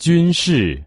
军事。